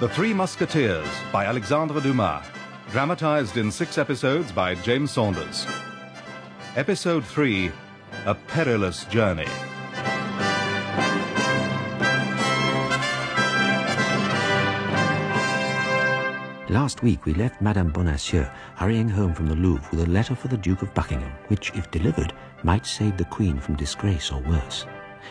The Three Musketeers by Alexandre Dumas. Dramatized in six episodes by James Saunders. Episode 3 A Perilous Journey. Last week we left Madame Bonacieux hurrying home from the Louvre with a letter for the Duke of Buckingham, which, if delivered, might save the Queen from disgrace or worse.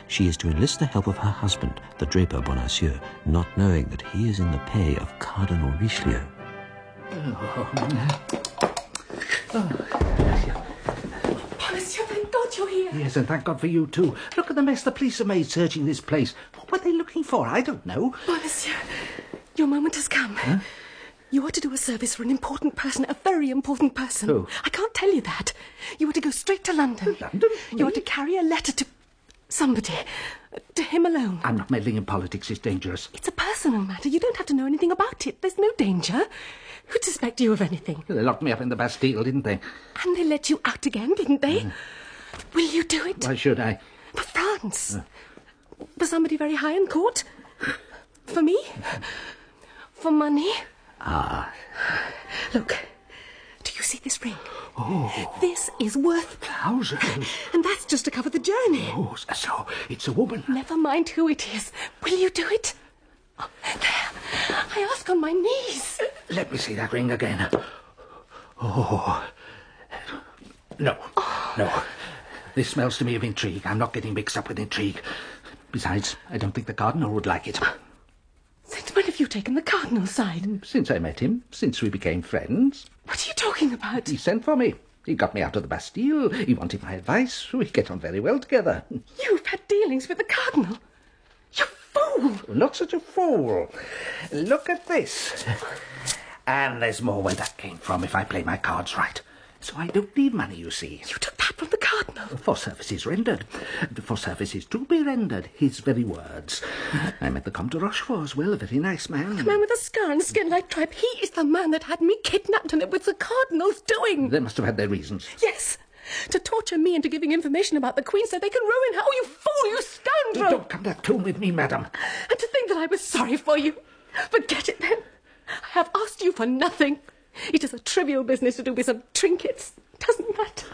She is to enlist the help of her husband, the Draper Bonacieux, not knowing that he is in the pay of Cardinal Richelieu. Oh, Monsieur, thank God you're here. Yes, and thank God for you too. Look at the mess the police have made searching this place. What were they looking for? I don't know. Monsieur, your moment has come. You are to do a service for an important person, a very important person. Who? I can't tell you that. You are to go straight to London. London? You are to carry a letter to somebody, to him alone. I'm not meddling in politics. It's dangerous. It's a personal matter. You don't have to know anything about it. There's no danger. Who'd suspect you of anything? They locked me up in the Bastille, didn't they? And they let you out again, didn't they? Will you do it? Why should I? For France. For somebody very high in court. For me. For money. Ah, Look. Do you see this ring? Oh. This is worth. thousands. And that's just to cover the journey. Oh, so it's a woman. Never mind who it is. Will you do it? Oh, there. I ask on my knees. Let me see that ring again. Oh. No, no. Oh. This smells to me of intrigue. I'm not getting mixed up with intrigue. Besides, I don't think the Cardinal would like it. Since when have you taken the Cardinal's side? Since I met him, since we became friends, What are you talking about? he sent for me. He got me out of the Bastille. He wanted my advice. We get on very well together. You've had dealings with the Cardinal. You fool! Oh, not such a fool. Look at this. And there's more where that came from if I play my cards right. So I don't need money, you see. You took that from the Cardinal. For services rendered. For services to be rendered. His very words. I met the Comte de Rochefort as well, a very nice man. The man with a scar and skin like tripe. He is the man that had me kidnapped, and it was the Cardinal's doing. They must have had their reasons. Yes. To torture me into giving information about the Queen so they can ruin her. Oh, you fool, you scoundrel! Don't come that tone with me, madam. And to think that I was sorry for you. Forget it then. I have asked you for nothing. It is a trivial business to do with some trinkets. Doesn't matter.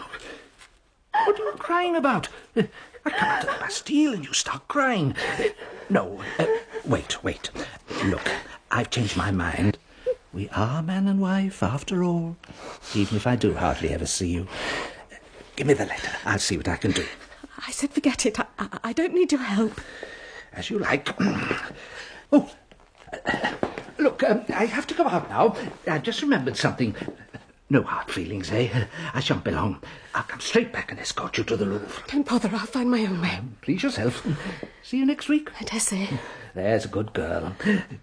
What are you crying about? I come out of the Bastille and you start crying. No, uh, wait, wait. Look, I've changed my mind. We are man and wife, after all. Even if I do hardly ever see you. Give me the letter. I'll see what I can do. I said forget it. I, I, I don't need your help. As you like. oh, look, um, I have to go out now. I just remembered something. No hard feelings, eh? I shan't be long. I'll come straight back and escort you to the Louvre. Don't bother. I'll find my own way. Please yourself. See you next week. I dare say. There's a good girl.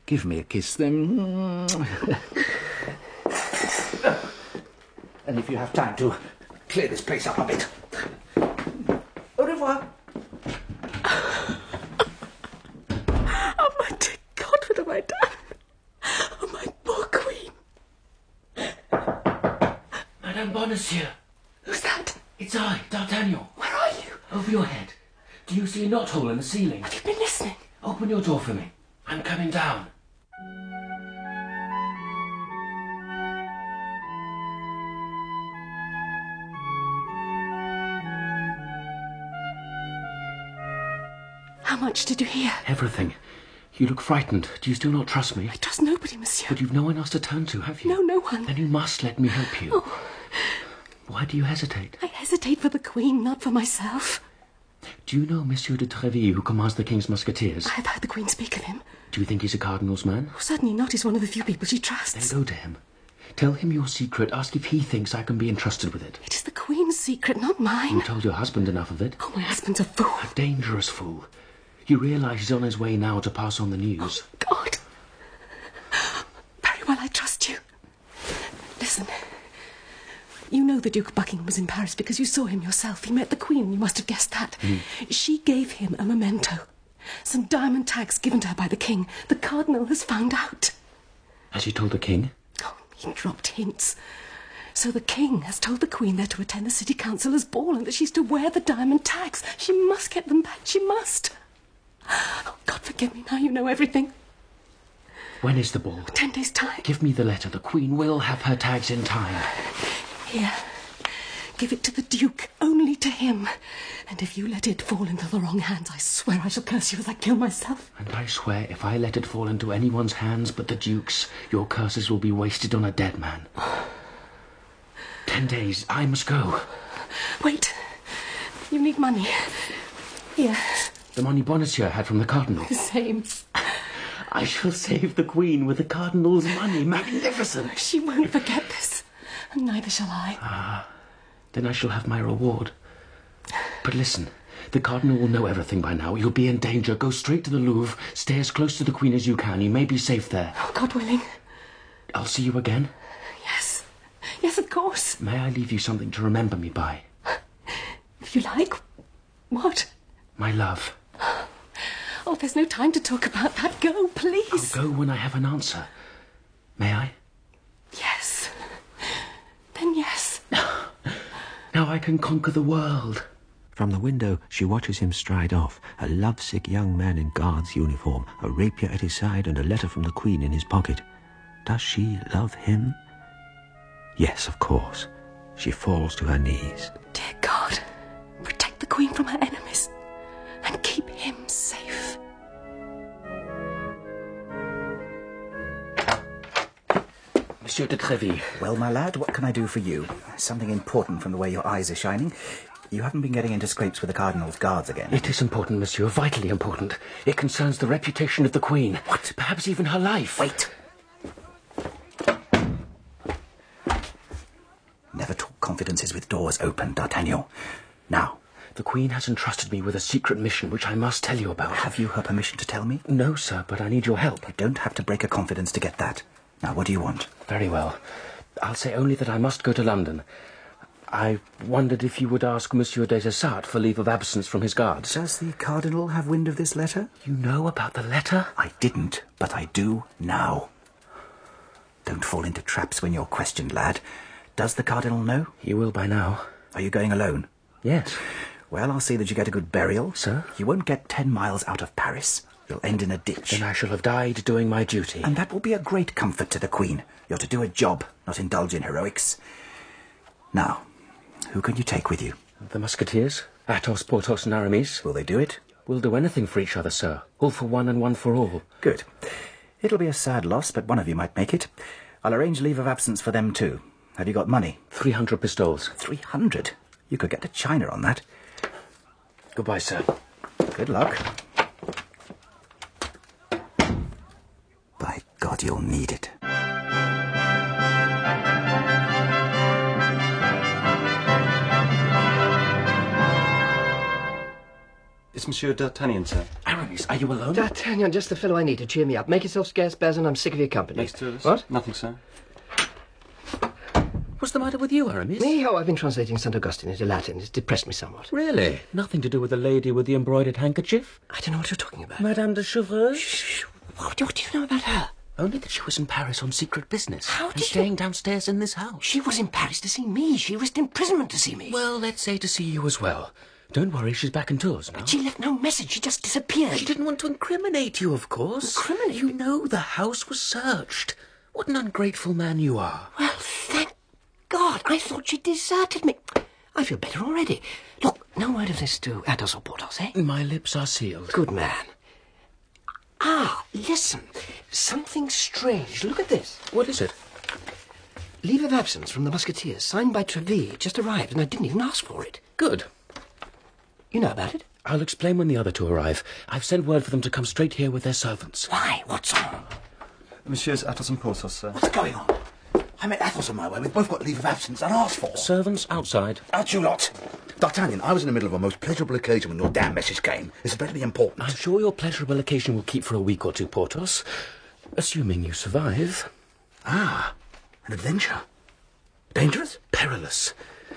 Give me a kiss then. And if you have time to clear this place up a bit. Au revoir. Oh, my dear God, what have I done? Oh, my poor Queen. Bonacieux, Who's that? it's I, D'Artagnan. Where are you? Over your head. Do you see a knot hole in the ceiling? Have you been listening? Open your door for me. I'm coming down. How much did you hear? Everything. You look frightened. Do you still not trust me? I trust nobody, monsieur. But you've no one else to turn to, have you? No, no one. Then you must let me help you. Oh, Why do you hesitate? I hesitate for the Queen, not for myself. Do you know Monsieur de Treville, who commands the King's Musketeers? I have heard the Queen speak of him. Do you think he's a cardinal's man? Oh, certainly not. He's one of the few people she trusts. Then go to him. Tell him your secret. Ask if he thinks I can be entrusted with it. It is the Queen's secret, not mine. You told your husband enough of it. Oh, my husband's a fool. A dangerous fool. You realise he's on his way now to pass on the news. God. Very well, I trust you. Listen. You know the Duke of Buckingham was in Paris because you saw him yourself. He met the Queen. You must have guessed that. Hmm. She gave him a memento. Some diamond tags given to her by the King. The Cardinal has found out. Has he told the King? Oh, he dropped hints. So the King has told the Queen they're to attend the City Councillor's ball and that she's to wear the diamond tags. She must get them back. She must. Oh, God forgive me now. You know everything. When is the ball? Ten days' time. Give me the letter. The Queen will have her tags in time. Here. Give it to the Duke, only to him. And if you let it fall into the wrong hands, I swear I shall curse you as I kill myself. And I swear, if I let it fall into anyone's hands but the Duke's, your curses will be wasted on a dead man. Ten days. I must go. Wait. You need money. Here. The money Bonacieux had from the Cardinal. The same. I shall save the Queen with the Cardinal's money. Magnificent. She won't forget this. And neither shall I. Ah. Then I shall have my reward. But listen, the Cardinal will know everything by now. You'll be in danger. Go straight to the Louvre. Stay as close to the Queen as you can. You may be safe there. Oh, God willing. I'll see you again. Yes. Yes, of course. May I leave you something to remember me by? If you like. What? My love. Oh, there's no time to talk about that. Go, please. I'll go when I have an answer. May I? Yes. Then yes. Now I can conquer the world. From the window, she watches him stride off, a lovesick young man in guard's uniform, a rapier at his side, and a letter from the Queen in his pocket. Does she love him? Yes, of course. She falls to her knees. Dear God, Monsieur de Treville. Well, my lad, what can I do for you? Something important from the way your eyes are shining. You haven't been getting into scrapes with the Cardinal's guards again. It is important, monsieur, vitally important. It concerns the reputation of the Queen. What? Perhaps even her life. Wait. Never talk confidences with doors open, D'Artagnan. Now, The Queen has entrusted me with a secret mission which I must tell you about. have you her permission to tell me? No, sir, but I need your help. You don't have to break a confidence to get that. Now, what do you want? Very well. I'll say only that I must go to London. I wondered if you would ask Monsieur des Essarts for leave of absence from his guards. Does the Cardinal have wind of this letter? You know about the letter? I didn't, but I do now. Don't fall into traps when you're questioned, lad. Does the Cardinal know? He will by now. Are you going alone? Yes. Well, I'll see that you get a good burial. Sir? You won't get ten miles out of Paris. You'll end in a ditch. Then I shall have died doing my duty. And that will be a great comfort to the Queen. You're to do a job, not indulge in heroics. Now, who can you take with you? The Musketeers? Athos, Porthos, and Aramis? Will they do it? We'll do anything for each other, sir. All for one and one for all. Good. It'll be a sad loss, but one of you might make it. I'll arrange leave of absence for them too. Have you got money? Three hundred pistoles. Three hundred. You could get to China on that. Goodbye, sir. Good luck. By God, you'll need it. It's Monsieur D'Artagnan, sir. Aramis, are you alone? D'Artagnan, just the fellow I need to cheer me up. Make yourself scarce, Bazin. I'm sick of your company. Next to us? What? Nothing, sir. What's the matter with you, Aramis? Me? Oh, I've been translating St. Augustine into Latin. It's depressed me somewhat. Really? Nothing to do with the lady with the embroidered handkerchief? I don't know what you're talking about. Madame de Chevreuse? Shh. What, what do you know about her? Only that she was in Paris on secret business. How and did you- staying downstairs in this house. She was in Paris to see me. She risked imprisonment to see me. Well, let's say to see you as well. Don't worry, she's back in Tours now. She left no message. She just disappeared. She didn't want to incriminate you, of course. Incriminate You know the house was searched. What an ungrateful man you are. Well, thank God. I thought she deserted me. I feel better already. Look, no word of this to Athos or Porthos, eh? My lips are sealed. Good man. Ah, listen. Something strange. Look at this. What is it? Leave of absence from the Musketeers, signed by Treville. Just arrived, and I didn't even ask for it. Good. You know about it? I'll explain when the other two arrive. I've sent word for them to come straight here with their servants. Why? What's on? Monsieur's Athos and Porthos, sir. What's going on? I met Athos on my way. We've both got leave of absence and asked for. Servants outside. Out you lot. D'Artagnan, I was in the middle of a most pleasurable occasion when your damn message came. It's very important. I'm sure your pleasurable occasion will keep for a week or two, Porthos. Assuming you survive. Ah, an adventure. Dangerous? Perilous.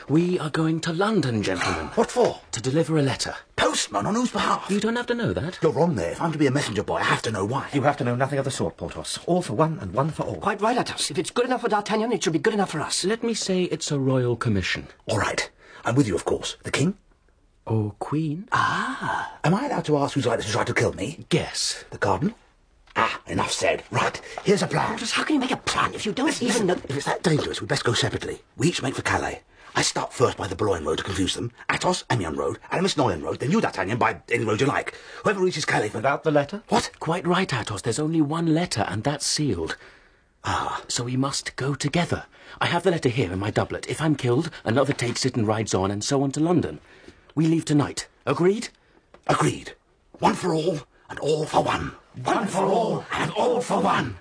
We are going to London, gentlemen. What for? To deliver a letter. Postman on whose behalf? You don't have to know that. You're wrong there. If I'm to be a messenger boy, I have to know why. You have to know nothing of the sort, Porthos. All for one and one for all. Quite right, Athos. If it's good enough for D'Artagnan, it should be good enough for us. Let me say it's a royal commission. All right. I'm with you, of course. The king? Or queen? Ah. Am I allowed to ask who's likely to try to kill me? Guess. The cardinal? Ah, enough said. Right, here's a plan. Porthos, how can you make a plan if you don't even know... If it's that dangerous, we'd best go separately. We each make for Calais. I start first by the Boulogne road to confuse them. Athos, Amiens road, Aramis, Noyon road. Then you, D'Artagnan, by any road you like. Whoever reaches Calais... Without the letter? What? Quite right, Athos. There's only one letter, and that's sealed. Ah. So we must go together. I have the letter here in my doublet. If I'm killed, another takes it and rides on, and so on to London. We leave tonight. Agreed? Agreed. One for all, and all for one. One for all, and all for one.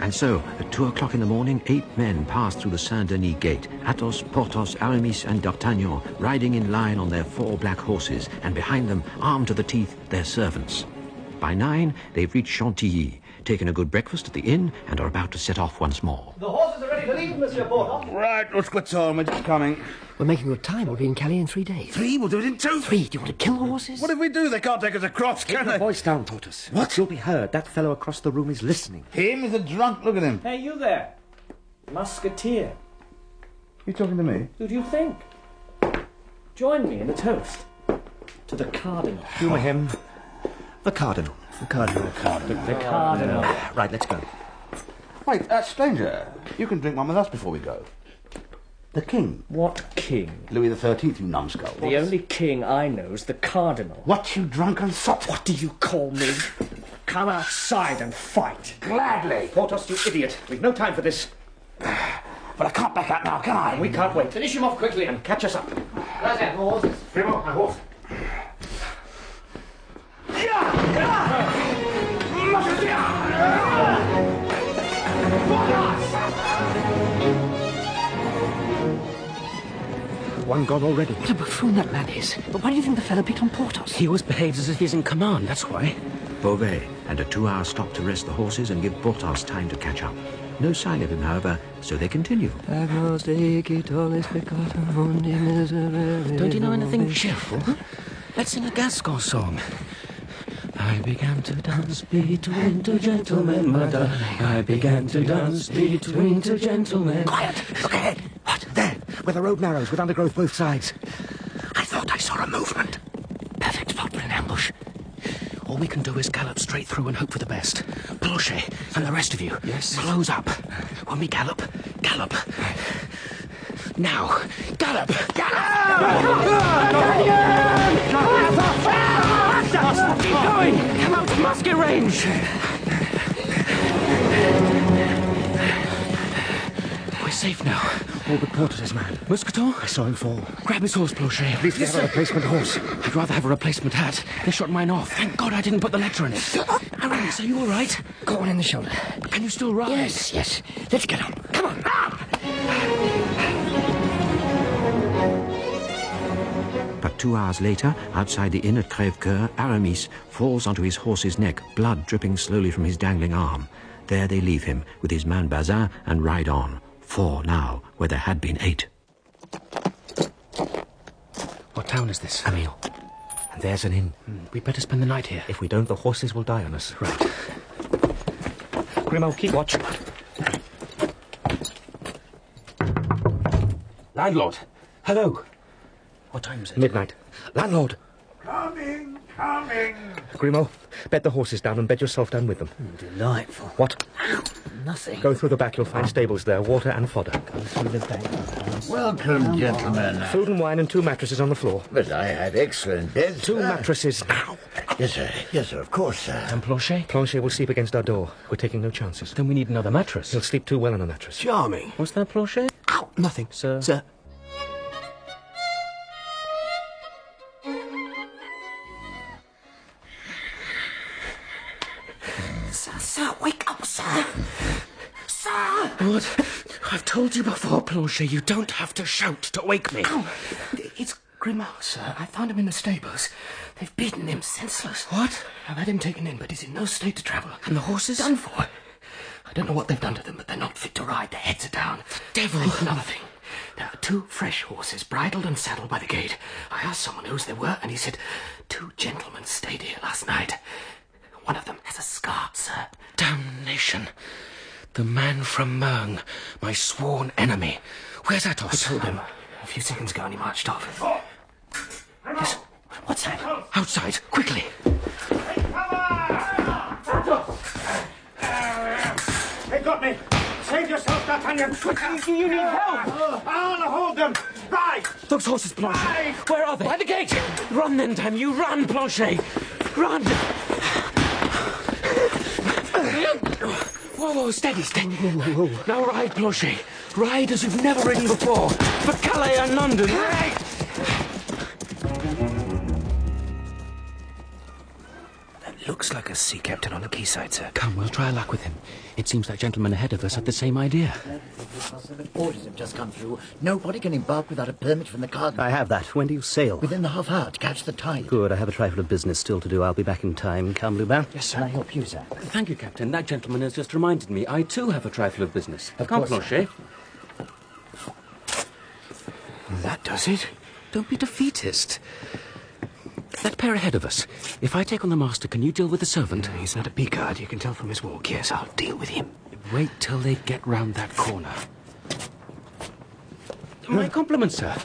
And so, at two o'clock in the morning, eight men passed through the Saint-Denis gate. Athos, Porthos, Aramis, and D'Artagnan, riding in line on their four black horses, and behind them, armed to the teeth, their servants. By nine, they've reached Chantilly, taken a good breakfast at the inn, and are about to set off once more. The horses are ready to leave, Monsieur Porthos. Right, let's get on. We're just coming. We're making good time. We'll be in Calais in three days. Three? We'll do it in two. Three? Do you want to kill the horses? What if we do? They can't take us across, can Keep they? your voice down, Porthos. What? You'll be heard. That fellow across the room is listening. Him? He's a drunk. Look at him. Hey, you there. Musketeer. You talking to me? Who do you think? Join me in a toast. To the Cardinal. Humour him. The Cardinal. The Cardinal. Cardinal. The Cardinal. Right, let's go. Wait, uh, stranger. You can drink one with us before we go. The King. What king? Louis the Thirteenth, you numbskull. The only king I know is the Cardinal. What, you drunken sot? What do you call me? Come outside and fight. Gladly. Porthos, you idiot. We've no time for this. But I can't back out now, can I? We can't wait. Finish him off quickly and Catch us up. Primo, my horse. One god already. What a buffoon that man is. But why do you think the fellow picked on Porthos? He always behaves as if he's in command, that's why. Beauvais, and a two-hour stop to rest the horses and give Porthos time to catch up. No sign of him, however, so they continue. Don't you know anything cheerful? Let's sing a Gascon song. I began to dance between two gentlemen, my darling. I began to dance between two gentlemen. Quiet! Look ahead! Where the road narrows, with undergrowth both sides. I thought I saw a movement. Perfect spot for an ambush. All we can do is gallop straight through and hope for the best. Planchet eh, and the rest of you, yes. close up. When we gallop, gallop. Now, gallop! Gallop! Keep going! Come out of musket range! We're safe now. All but Porthos is mad. Mousqueton, I saw him fall. grab his horse, Planchet. At least we have a replacement horse. I'd rather have a replacement hat. They shot mine off. Thank God I didn't put the letter in it. Aramis, are you all right? Got one in the shoulder. Can you still ride? Yes, yes. Let's get on. Come on. But two hours later, outside the inn at Crèvecoeur, Aramis falls onto his horse's neck, blood dripping slowly from his dangling arm. There they leave him, with his man Bazin, and ride on. Four now, where there had been eight. What town is this? Amiens. And there's an inn. Hmm, we'd better spend the night here. If we don't, the horses will die on us. Right. Grimaud, keep watch. Landlord. Hello. What time is it? Midnight. Landlord! Coming, coming. Grimaud, bed the horses down and bed yourself down with them. Hmm, delightful. What? Nothing. Go through the back, you'll find stables there, water and fodder. Go through the back. Welcome, gentlemen. Food and wine and two mattresses on the floor. But I had excellent beds. Two sir. mattresses now. Yes, sir. Yes, sir. Of course, sir. And Planchet? Planchet will sleep against our door. We're taking no chances. Then we need another mattress. He'll sleep too well on a mattress. Charming. What's that, Planchet? Ow, nothing. Sir? Sir. Sir, before, you don't have to shout to wake me. Oh, it's Grimaud, sir. I found him in the stables. They've beaten him senseless. What? I've had him taken in, but he's in no state to travel. And the horses? Done for. I don't know what they've done to them, but they're not fit to ride. Their heads are down. The devil. And another thing. There are two fresh horses, bridled and saddled by the gate. I asked someone whose they were, and he said two gentlemen stayed here last night. One of them has a scar, sir. Damnation. The man from Meung, my sworn enemy. Where's Athos? I told him a few seconds ago and he marched off. Listen, what's that? Outside, quickly. They got me! Save yourself, D'Artagnan! Quickly, You need help! I'll hold them! Right! Those horses, Planchet. Where are they? By the gate. Run then, damn you. Run, Planchet. Run. Whoa, whoa, steady, steady. Now ride, Planchet. Ride as you've never ridden before. For Calais and London. Ride! Looks like a sea captain on the quayside, sir. Come, we'll try our luck with him. It seems that gentleman ahead of us had the same idea. Orders have just come through. Nobody can embark without a permit from the cardinal. I have that. When do you sail? Within the half hour to catch the tide. Good. I have a trifle of business still to do. I'll be back in time. Come, Lubin. Yes, sir. Can I help you, sir? Thank you, Captain. That gentleman has just reminded me. I too have a trifle of business. Of Come, course, Planchet. That does it. Don't be defeatist. That pair ahead of us. If I take on the master, can you deal with the servant? He's not a Picard. You can tell from his walk. Yes, I'll deal with him. Wait till they get round that corner. Hmm. My compliments, sir.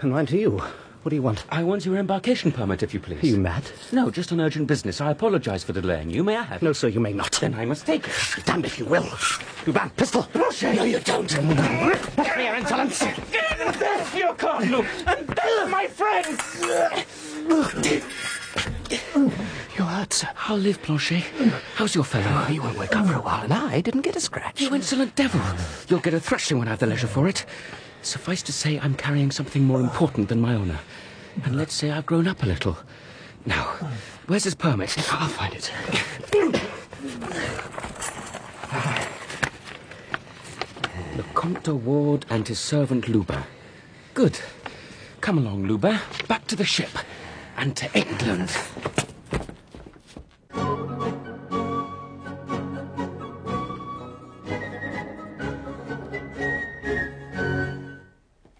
And mine to you. What do you want? I want your embarkation permit, if you please. Are you mad? No, just on urgent business. I apologize for delaying you. May I have it? No, sir, you may not. Then I must take it. Damned if you will. You Lubin, pistol. Planchet! No, you don't. Come here, insolence! Death, your cardinal, and death, my friends! You're hurt, sir. I'll live, Planchet. How's your fellow? Oh, he won't wake up for a while, and I didn't get a scratch. You insolent devil! You'll get a thrashing when I have the leisure for it. Suffice to say, I'm carrying something more important than my honour. And let's say I've grown up a little. Now, where's his permit? I'll find it. The Comte de Ward and his servant Lubin. Good. Come along, Lubin. Back to the ship. And to England.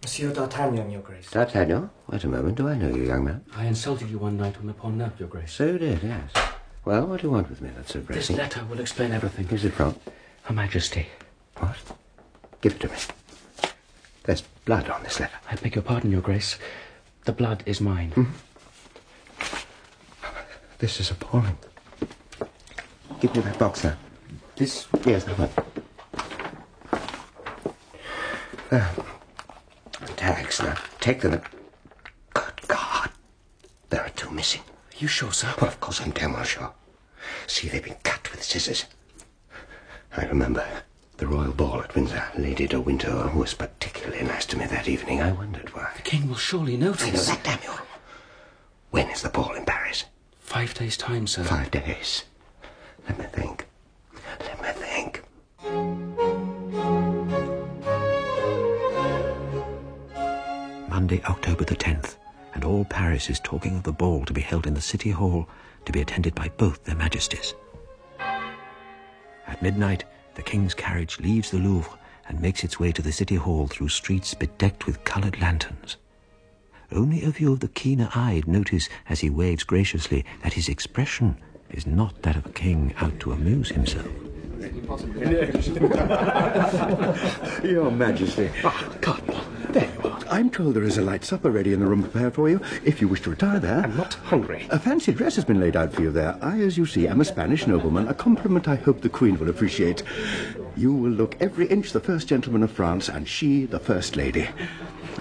Monsieur D'Artagnan, Your Grace. D'Artagnan? Wait a moment. Do I know you, young man? I insulted you one night on the Pont Neuf, Your Grace. So you did, yes. Well, what do you want with me that's so This pressing? letter will explain everything. Who's it from? Her Majesty. What? Give it to me. There's blood on this letter. I beg your pardon, Your Grace. The blood is mine. Hmm? This is appalling. Give me that box now. This? Yes, that one. There. Tags now. Take them. Good God. There are two missing. Are you sure, sir? Well, of course I'm damn well sure. See, they've been cut with scissors. I remember the royal ball at Windsor. Lady de Winter was particularly nice to me that evening. I wondered why. The king will surely notice. I know that, damn you. When is the ball in Paris? Five days' time, sir. Five days. Let me think. Let me think. Monday, October the 10th, and all Paris is talking of the ball to be held in the City Hall to be attended by both their majesties. At midnight, the king's carriage leaves the Louvre and makes its way to the City Hall through streets bedecked with coloured lanterns. Only a few of the keener-eyed notice as he waves graciously that his expression is not that of a king out to amuse himself. Your Majesty. Ah, Cardinal, there you are. I'm told there is a light supper ready in the room prepared for you, if you wish to retire there. I'm not hungry. A fancy dress has been laid out for you there. I, as you see, am a Spanish nobleman, a compliment I hope the Queen will appreciate. You will look every inch the first gentleman of France, and she the first lady.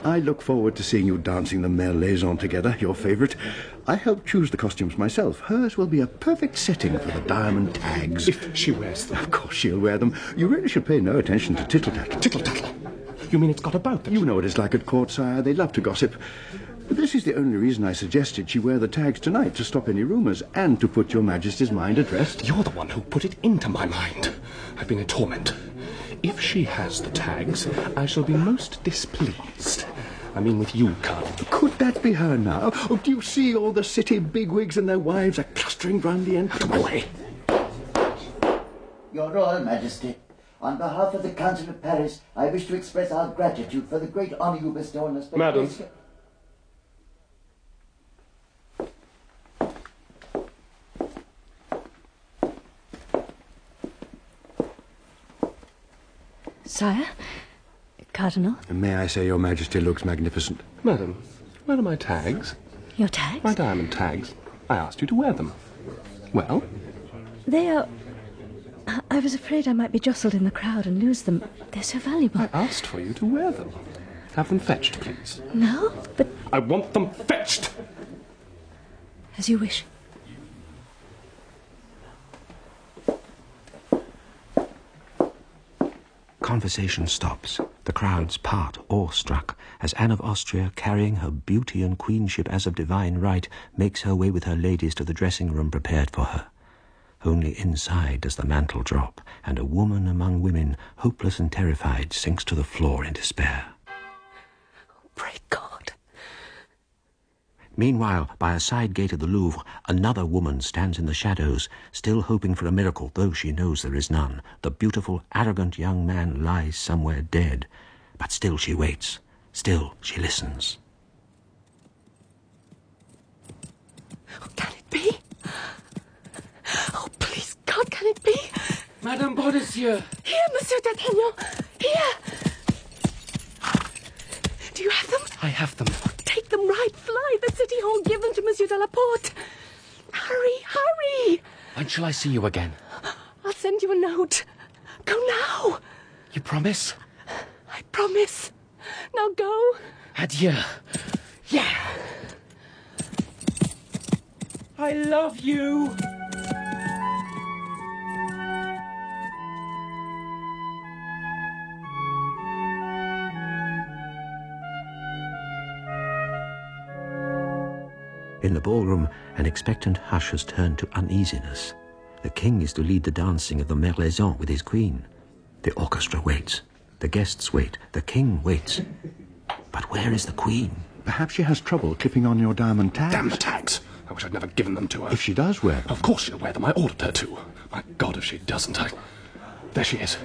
I look forward to seeing you dancing the Merlaison together, your favourite. I helped choose the costumes myself. Hers will be a perfect setting for the diamond tags. If she wears them. Of course she'll wear them. You really should pay no attention to tittle-tattle. Tittle-tattle. You mean it's got about them? You know what it's like at court, sire. They love to gossip. But this is the only reason I suggested she wear the tags tonight to stop any rumours and to put your Majesty's mind at rest. You're the one who put it into my mind. I've been in torment. If she has the tags, I shall be most displeased. I mean with you, Cardinal. Could that be her now? Oh, do you see all the city bigwigs and their wives are clustering round the entrance? Away. Your Royal Majesty, on behalf of the Council of Paris, I wish to express our gratitude for the great honour you bestow on us. Madam. Sire? Cardinal? May I say Your Majesty looks magnificent? Madam, where are my tags? Your tags? My diamond tags. I asked you to wear them. Well? They are. I- I was afraid I might be jostled in the crowd and lose them. They're so valuable. I asked for you to wear them. Have them fetched, please. No, but I want them fetched! as you wish. Conversation stops. The crowds part, awestruck, as Anne of Austria, carrying her beauty and queenship as of divine right, makes her way with her ladies to the dressing room prepared for her. Only inside does the mantle drop, and a woman among women, hopeless and terrified, sinks to the floor in despair. Pray God. Meanwhile, by a side gate of the Louvre, another woman stands in the shadows, still hoping for a miracle, though she knows there is none. The beautiful, arrogant young man lies somewhere dead. But still she waits. Still she listens. Can it be? Oh, God, can it be? Madame Bonacieux! Here, Monsieur D'Artagnan! Here! Do you have them? I have them. Oh, take them right, fly the city hall, give them to Monsieur de la Porte. Hurry, hurry! When shall I see you again? I'll send you a note. Go now. You promise? I promise. Now go. Adieu. Yeah. I love you! In the ballroom, an expectant hush has turned to uneasiness. The king is to lead the dancing of the Merlaison with his queen. The orchestra waits. The guests wait. The king waits. But where is the queen? Perhaps she has trouble clipping on your diamond tags. Damn the tags! I wish I'd never given them to her. If she does wear them. Of course she'll wear them. I ordered her to. My God, if she doesn't, I... There she is.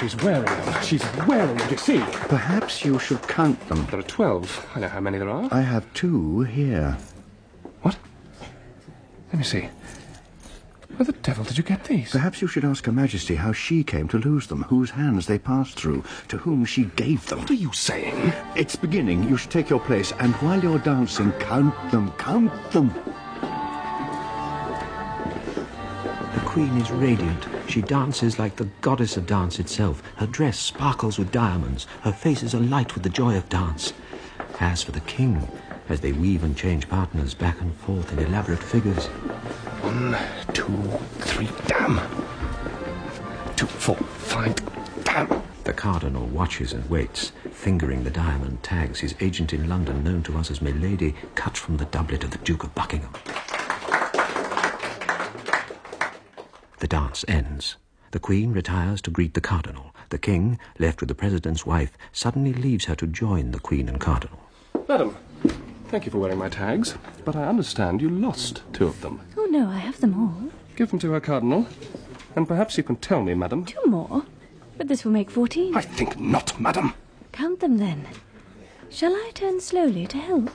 She's wearing them. She's wearing them, you see. Perhaps you should count them. There are twelve. I know how many there are. I have two here. What? Let me see. Where the devil did you get these? Perhaps you should ask Her Majesty how she came to lose them, whose hands they passed through, to whom she gave them. What are you saying? It's beginning. You should take your place, and while you're dancing, count them, count them. Queen is radiant. She dances like the goddess of dance itself. Her dress sparkles with diamonds. Her face is alight with the joy of dance. As for the king, as they weave and change partners back and forth in elaborate figures, One, two, three, damn. Two, four, five, damn. the cardinal watches and waits, fingering the diamond tags his agent in London, known to us as Milady, cut from the doublet of the Duke of Buckingham. The dance ends. The queen retires to greet the cardinal. The king, left with the president's wife, suddenly leaves her to join the queen and cardinal. Madam, thank you for wearing my tags, but I understand you lost two of them. Oh, no, I have them all. Give them to her, Cardinal, and perhaps you can tell me, madam. Two more? But this will make fourteen. I think not, madam. Count them then. Shall I turn slowly to help?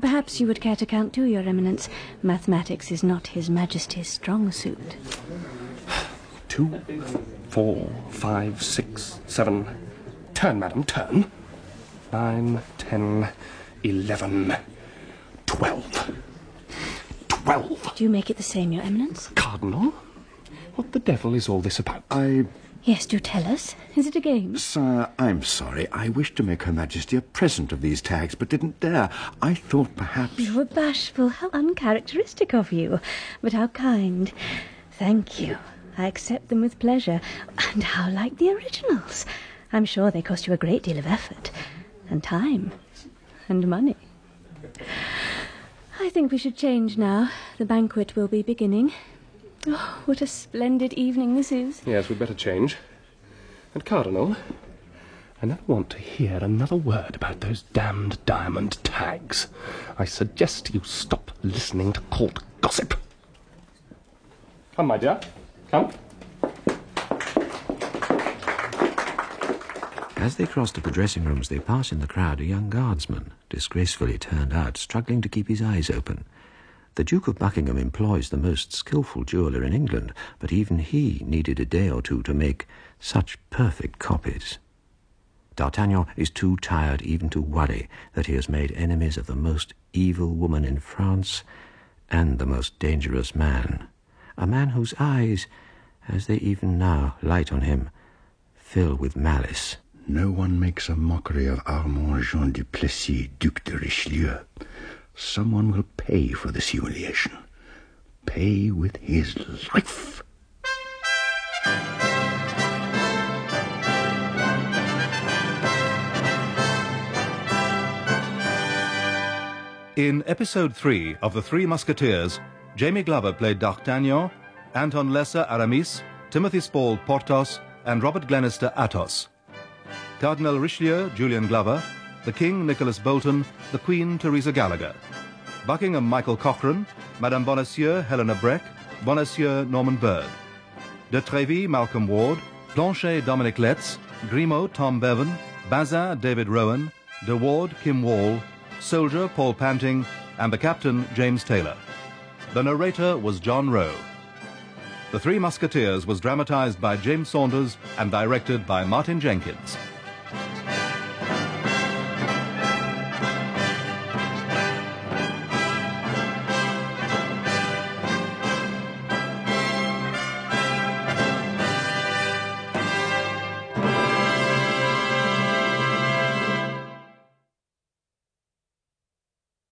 Perhaps you would care to count too, Your Eminence. Mathematics is not His Majesty's strong suit. Two, four, five, six, seven. Turn, madam, turn. Nine, ten, eleven, twelve. Twelve. Do you make it the same, Your Eminence? Cardinal? What the devil is all this about? I. Yes, do tell us. Is it a game? Sire, I'm sorry. I wished to make Her Majesty a present of these tags, but didn't dare. I thought perhaps. You were bashful. How uncharacteristic of you. But how kind. Thank you. I accept them with pleasure. And how like the originals. I'm sure they cost you a great deal of effort. And time. And money. I think we should change now. The banquet will be beginning. Oh, what a splendid evening this is. Yes, we'd better change. And, Cardinal, I never want to hear another word about those damned diamond tags. I suggest you stop listening to court gossip. Come, my dear. Come. As they cross to the dressing rooms, they pass in the crowd a young guardsman, disgracefully turned out, struggling to keep his eyes open. The Duke of Buckingham employs the most skilful jeweller in England, but even he needed a day or two to make such perfect copies. D'Artagnan is too tired even to worry that he has made enemies of the most evil woman in France and the most dangerous man. A man whose eyes, as they even now light on him, fill with malice. No one makes a mockery of Armand Jean du Plessis, Duc de Richelieu. Someone will pay for this humiliation. Pay with his life. In episode 3 of The Three Musketeers, Jamie Glover played D'Artagnan, Anton Lesser Aramis, Timothy Spall Porthos, and Robert Glenister Athos. Cardinal Richelieu Julian Glover, the King Nicholas Bolton, the Queen Teresa Gallagher. Buckingham Michael Cochrane, Madame Bonacieux Helena Breck, Bonacieux Norman Bird. De Treville Malcolm Ward, Planchet Dominic Letts, Grimaud Tom Bevan, Bazin David Rowan, De Ward Kim Wall, Soldier Paul Panting, and the Captain James Taylor. The narrator was John Rowe. The Three Musketeers was dramatized by James Saunders and directed by Martin Jenkins.